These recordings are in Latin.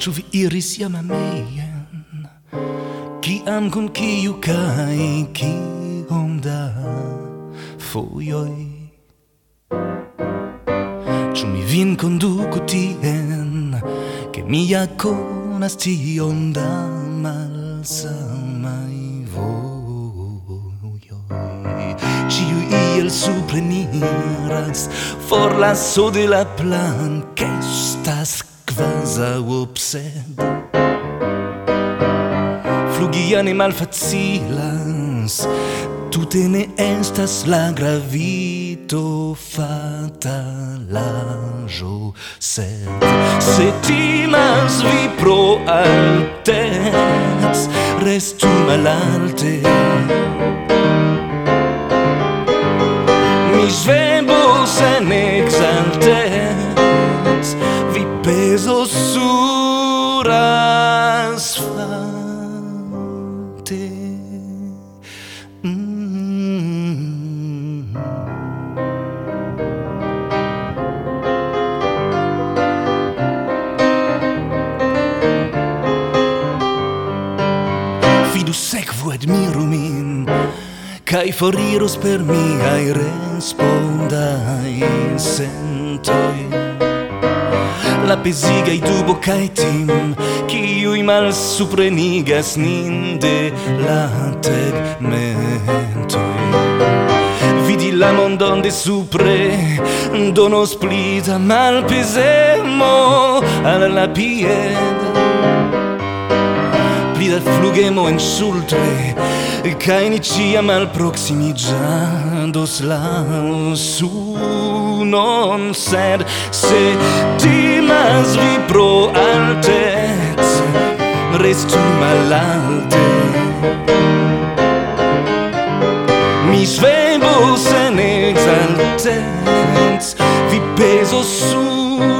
Ĉu vi iris jam amejen? Kiam kun kiu kaj kiom da fojoj? Ĉu mi vin konduku tien, ke mi ja konas tiom da malsamaj vojoj? Ĉiuj iel supreniras, forlasu de la plan, Che estas quasa obsed Flugi animal facilas Tute ne estas la gravito fatalajo Sed se timas vi pro Restu malalte. Mi Vi peso sur asfalte mm. Fidu sekvu admiru min Kai foriros per miai respondai sentoi bezigaj dubo kai tim Kiuj malsuprenigas nin de la tegmentoj Vidi la mondon de supre donos pli mal pesemo al la pied. Pli da flugemo en ŝultre kaj ni ĉiam alproksimiĝas grandos la sunon sed se timas vi pro altez restu malalte. Mi svebos en exaltez vi pesos sur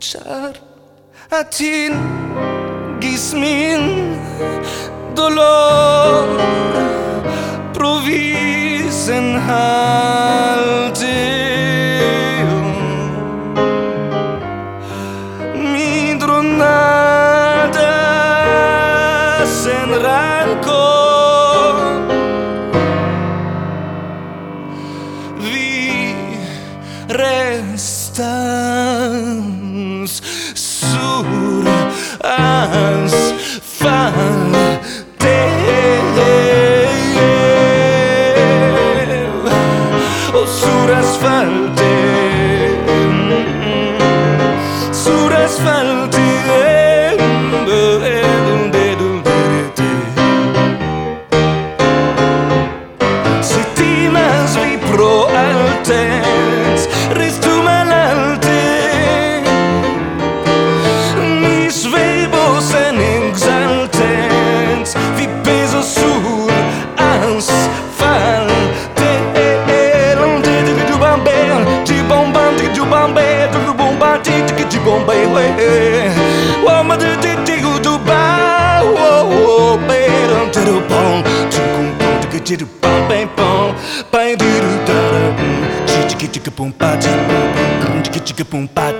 Char Ĉar atingis min dolor provis enhalti Mi dronadas en rancor. Res distance soon as fun Si ti mas vi pro alte tiki de bombay way Wama de tiki do ba o o peram bom, pom Tukum pom tiki tiru pom pem pom Pai diru tara Tiki tic tic pa tic tic tic tiki pom pa